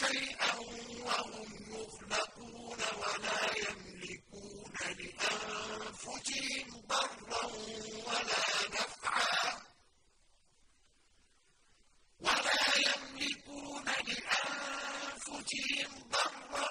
شيئا وهم يخلقون ولا يملكون لأنفسهم ضرا ولا نفعا ولا يملكون لأنفسهم ضرا